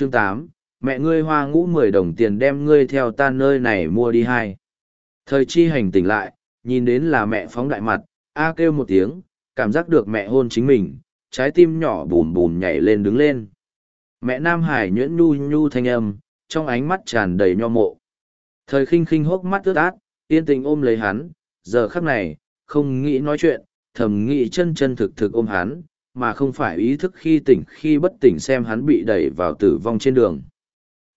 Chương tám mẹ ngươi hoa ngũ mười đồng tiền đem ngươi theo ta nơi này mua đi hai. Thời chi hành tỉnh lại, nhìn đến là mẹ phóng đại mặt, a kêu một tiếng, cảm giác được mẹ hôn chính mình, trái tim nhỏ bùn bùn nhảy lên đứng lên. Mẹ Nam Hải nhuyễn nhu nhu thanh âm, trong ánh mắt tràn đầy nho mộ. Thời khinh khinh hốc mắt ướt át, yên tình ôm lấy hắn, giờ khắc này, không nghĩ nói chuyện, thầm nghĩ chân chân thực thực ôm hắn, mà không phải ý thức khi tỉnh khi bất tỉnh xem hắn bị đẩy vào tử vong trên đường.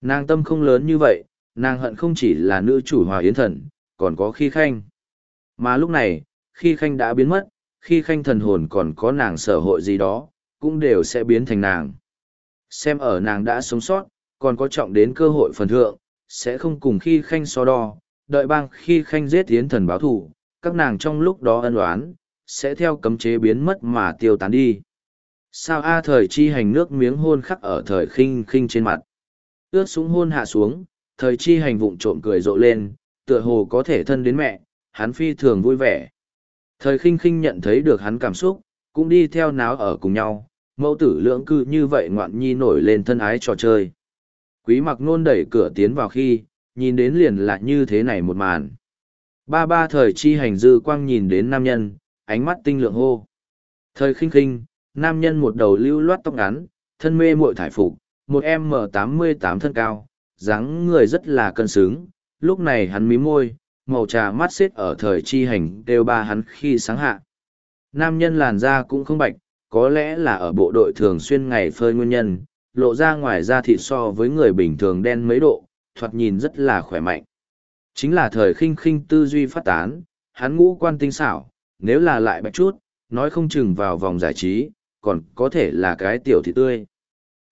Nàng tâm không lớn như vậy, nàng hận không chỉ là nữ chủ hòa yến thần, còn có khi khanh. Mà lúc này, khi khanh đã biến mất, khi khanh thần hồn còn có nàng sở hội gì đó, cũng đều sẽ biến thành nàng. Xem ở nàng đã sống sót, còn có trọng đến cơ hội phần thượng, sẽ không cùng khi khanh so đo, đợi bang khi khanh giết yến thần báo thù, các nàng trong lúc đó ân oán, sẽ theo cấm chế biến mất mà tiêu tán đi. Sao A thời chi hành nước miếng hôn khắc ở thời khinh khinh trên mặt. Ướt súng hôn hạ xuống, thời chi hành vụng trộm cười rộ lên, tựa hồ có thể thân đến mẹ, hắn phi thường vui vẻ. Thời khinh khinh nhận thấy được hắn cảm xúc, cũng đi theo náo ở cùng nhau, mẫu tử lưỡng cư như vậy ngoạn nhi nổi lên thân ái trò chơi. Quý mặc nôn đẩy cửa tiến vào khi, nhìn đến liền là như thế này một màn. Ba ba thời chi hành dư quang nhìn đến nam nhân, ánh mắt tinh lượng hô. Thời khinh khinh, nam nhân một đầu lưu loát tóc ngắn, thân mê muội thải phục, một m tám mươi tám thân cao, dáng người rất là cân xứng, lúc này hắn mí môi, màu trà mắt xếp ở thời chi hành đều ba hắn khi sáng hạ. Nam nhân làn da cũng không bạch, có lẽ là ở bộ đội thường xuyên ngày phơi nguyên nhân, lộ ra ngoài da thịt so với người bình thường đen mấy độ, thoạt nhìn rất là khỏe mạnh. Chính là thời khinh khinh tư duy phát tán, hắn ngũ quan tinh xảo, nếu là lại bạch chút, nói không chừng vào vòng giải trí, còn có thể là cái tiểu thịt tươi.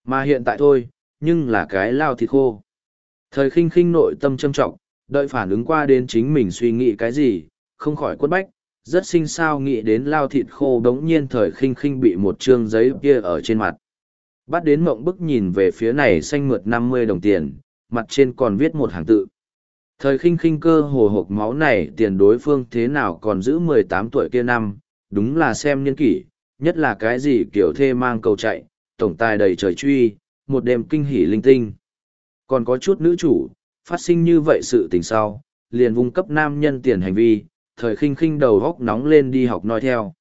Mà hiện tại thôi, nhưng là cái lao thịt khô. Thời khinh khinh nội tâm trâm trọng, đợi phản ứng qua đến chính mình suy nghĩ cái gì, không khỏi quất bách, rất sinh sao nghĩ đến lao thịt khô đống nhiên thời khinh khinh bị một trương giấy kia ở trên mặt. Bắt đến mộng bức nhìn về phía này xanh mượt năm mươi đồng tiền, mặt trên còn viết một hàng tự. Thời khinh khinh cơ hồ hộp máu này tiền đối phương thế nào còn giữ mười tám tuổi kia năm, đúng là xem niên kỷ, nhất là cái gì kiểu thê mang cầu chạy, tổng tài đầy trời truy, một đêm kinh hỉ linh tinh. Còn có chút nữ chủ, phát sinh như vậy sự tình sau, liền vung cấp nam nhân tiền hành vi, thời khinh khinh đầu góc nóng lên đi học nói theo.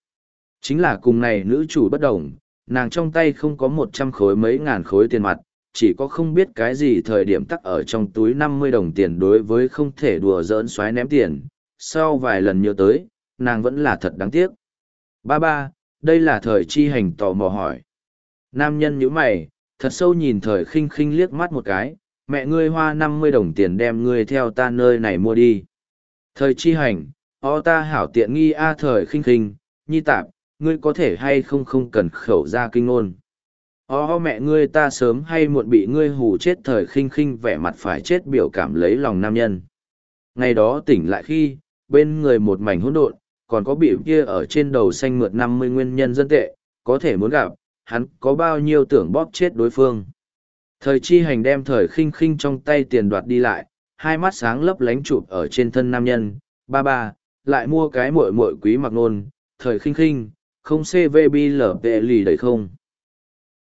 Chính là cùng này nữ chủ bất đồng, nàng trong tay không có một trăm khối mấy ngàn khối tiền mặt, chỉ có không biết cái gì thời điểm tắc ở trong túi năm mươi đồng tiền đối với không thể đùa giỡn xoáy ném tiền. Sau vài lần nhớ tới, nàng vẫn là thật đáng tiếc. Ba ba, đây là thời chi hành tò mò hỏi. Nam nhân nhíu mày, thật sâu nhìn thời khinh khinh liếc mắt một cái, mẹ ngươi hoa năm mươi đồng tiền đem ngươi theo ta nơi này mua đi. Thời chi hành, o ta hảo tiện nghi a thời khinh khinh, nhi tạp, ngươi có thể hay không không cần khẩu ra kinh ngôn. O mẹ ngươi ta sớm hay muộn bị ngươi hù chết thời khinh khinh vẻ mặt phải chết biểu cảm lấy lòng nam nhân. Ngày đó tỉnh lại khi, bên người một mảnh hỗn độn, còn có biểu kia ở trên đầu xanh mượt năm mươi nguyên nhân dân tệ, có thể muốn gặp, hắn có bao nhiêu tưởng bóp chết đối phương. Thời chi hành đem thời khinh khinh trong tay tiền đoạt đi lại, hai mắt sáng lấp lánh chụp ở trên thân nam nhân, ba ba, lại mua cái muội muội quý mặc nôn, thời khinh khinh, không CVB lở vệ lì đầy không.